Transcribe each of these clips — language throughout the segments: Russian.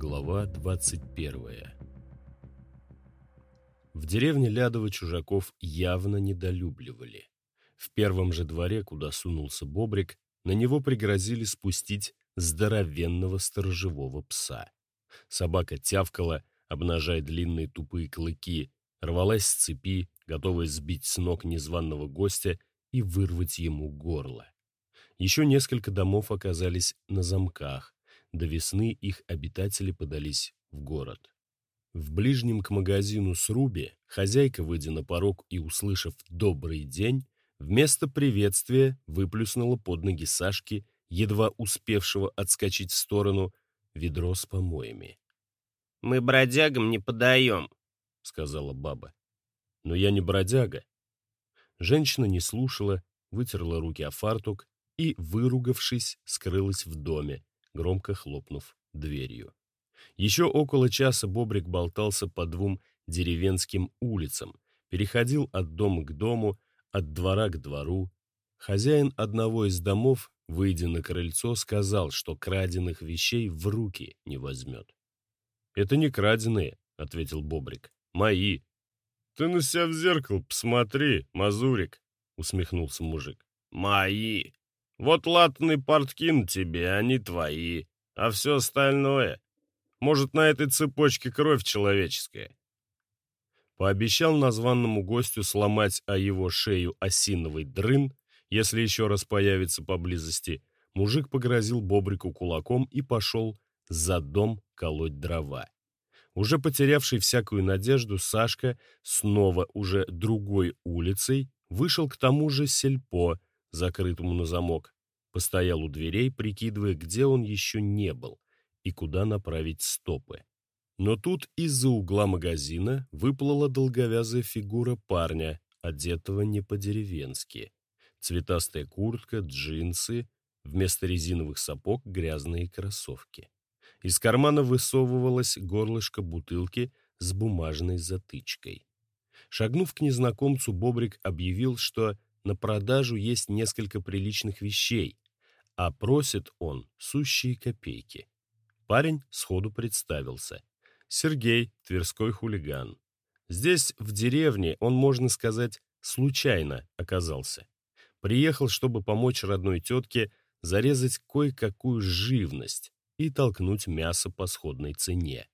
Глава 21 В деревне Лядово чужаков явно недолюбливали. В первом же дворе, куда сунулся Бобрик, на него пригрозили спустить здоровенного сторожевого пса. Собака тявкала, обнажая длинные тупые клыки, рвалась с цепи, готовая сбить с ног незваного гостя и вырвать ему горло. Еще несколько домов оказались на замках, до весны их обитатели подались в город. В ближнем к магазину срубе хозяйка, выйдя на порог и услышав «добрый день», вместо приветствия выплюснула под ноги Сашки, едва успевшего отскочить в сторону, ведро с помоями. «Мы бродягам не подаем», — сказала баба. «Но я не бродяга». Женщина не слушала, вытерла руки о фартук и, выругавшись, скрылась в доме, громко хлопнув дверью. Еще около часа Бобрик болтался по двум деревенским улицам, переходил от дома к дому, от двора к двору. Хозяин одного из домов, выйдя на крыльцо, сказал, что краденых вещей в руки не возьмет. «Это не краденые», — ответил Бобрик. «Мои». «Ты на себя в зеркало посмотри, мазурик», — усмехнулся мужик. «Мои. Вот латные портки на тебе, они твои. А все остальное... Может, на этой цепочке кровь человеческая. Пообещал названному гостю сломать о его шею осиновый дрын, если еще раз появится поблизости. Мужик погрозил Бобрику кулаком и пошел за дом колоть дрова. Уже потерявший всякую надежду, Сашка снова уже другой улицей вышел к тому же сельпо, закрытому на замок, постоял у дверей, прикидывая, где он еще не был и куда направить стопы. Но тут из-за угла магазина выплыла долговязая фигура парня, одетого не по-деревенски. Цветастая куртка, джинсы, вместо резиновых сапог грязные кроссовки. Из кармана высовывалось горлышко бутылки с бумажной затычкой. Шагнув к незнакомцу, Бобрик объявил, что на продажу есть несколько приличных вещей, а просит он сущие копейки. Парень сходу представился. Сергей, тверской хулиган. Здесь, в деревне, он, можно сказать, случайно оказался. Приехал, чтобы помочь родной тетке зарезать кое-какую живность и толкнуть мясо по сходной цене.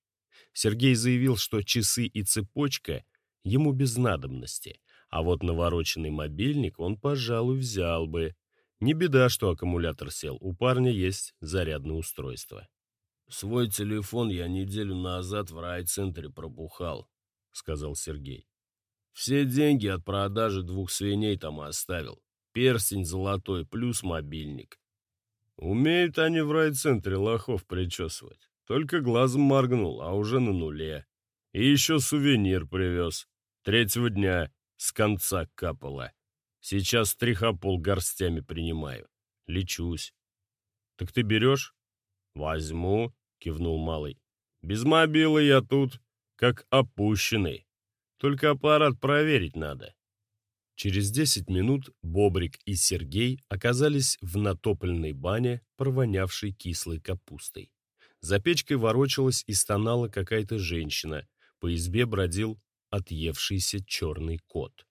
Сергей заявил, что часы и цепочка ему без надобности, а вот навороченный мобильник он, пожалуй, взял бы. Не беда, что аккумулятор сел, у парня есть зарядное устройство. «Свой телефон я неделю назад в райцентре пробухал», — сказал Сергей. «Все деньги от продажи двух свиней там оставил. Перстень золотой плюс мобильник. Умеют они в райцентре лохов причесывать. Только глазом моргнул, а уже на нуле. И еще сувенир привез. Третьего дня с конца капало. Сейчас трихопол горстями принимаю. Лечусь. Так ты берешь? Возьму, кивнул малый. Без мобилы я тут, как опущенный. Только аппарат проверить надо. Через десять минут Бобрик и Сергей оказались в натопленной бане, провонявшей кислой капустой. За печкой ворочалась и стонала какая-то женщина. По избе бродил отъевшийся черный кот.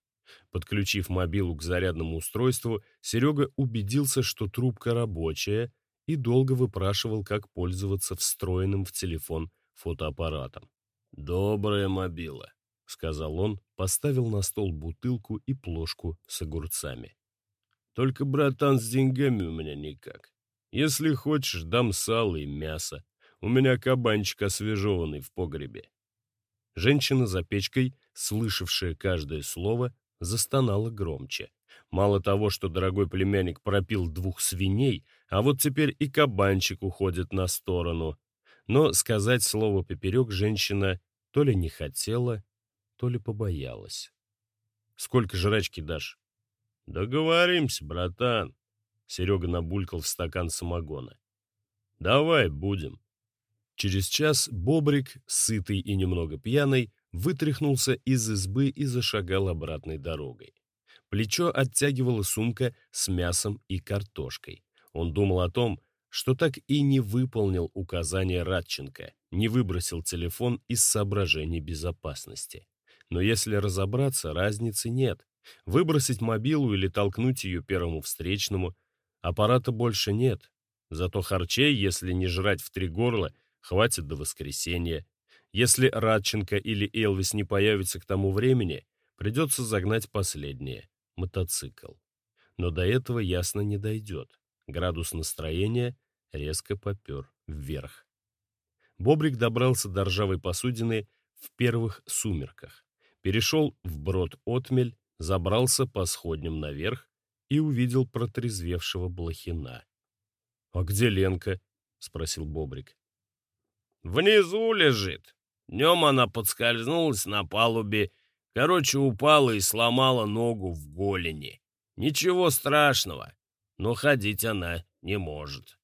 Подключив мобилу к зарядному устройству, Серега убедился, что трубка рабочая, и долго выпрашивал, как пользоваться встроенным в телефон фотоаппаратом. «Добрая мобила», — сказал он, поставил на стол бутылку и плошку с огурцами. «Только, братан, с деньгами у меня никак. Если хочешь, дам сало и мясо. У меня кабанчик освежеванный в погребе». Женщина за печкой, слышавшая каждое слово, застонала громче. Мало того, что дорогой племянник пропил двух свиней, а вот теперь и кабанчик уходит на сторону. Но сказать слово поперек женщина то ли не хотела, то ли побоялась. «Сколько жрачки дашь?» «Договоримся, братан», — Серега набулькал в стакан самогона. «Давай будем». Через час Бобрик, сытый и немного пьяный, вытряхнулся из избы и зашагал обратной дорогой. Плечо оттягивала сумка с мясом и картошкой. Он думал о том, что так и не выполнил указания Радченко, не выбросил телефон из соображений безопасности. Но если разобраться, разницы нет. Выбросить мобилу или толкнуть ее первому встречному аппарата больше нет. Зато харчей, если не жрать в три горла, хватит до воскресенья. Если Радченко или Элвис не появятся к тому времени, придется загнать последнее — мотоцикл. Но до этого ясно не дойдет. Градус настроения резко попер вверх. Бобрик добрался до ржавой посудины в первых сумерках, перешел в брод отмель, забрался по сходням наверх и увидел протрезвевшего Блохина. — А где Ленка? — спросил Бобрик. — Внизу лежит. Днем она подскользнулась на палубе, короче, упала и сломала ногу в голени. Ничего страшного, но ходить она не может.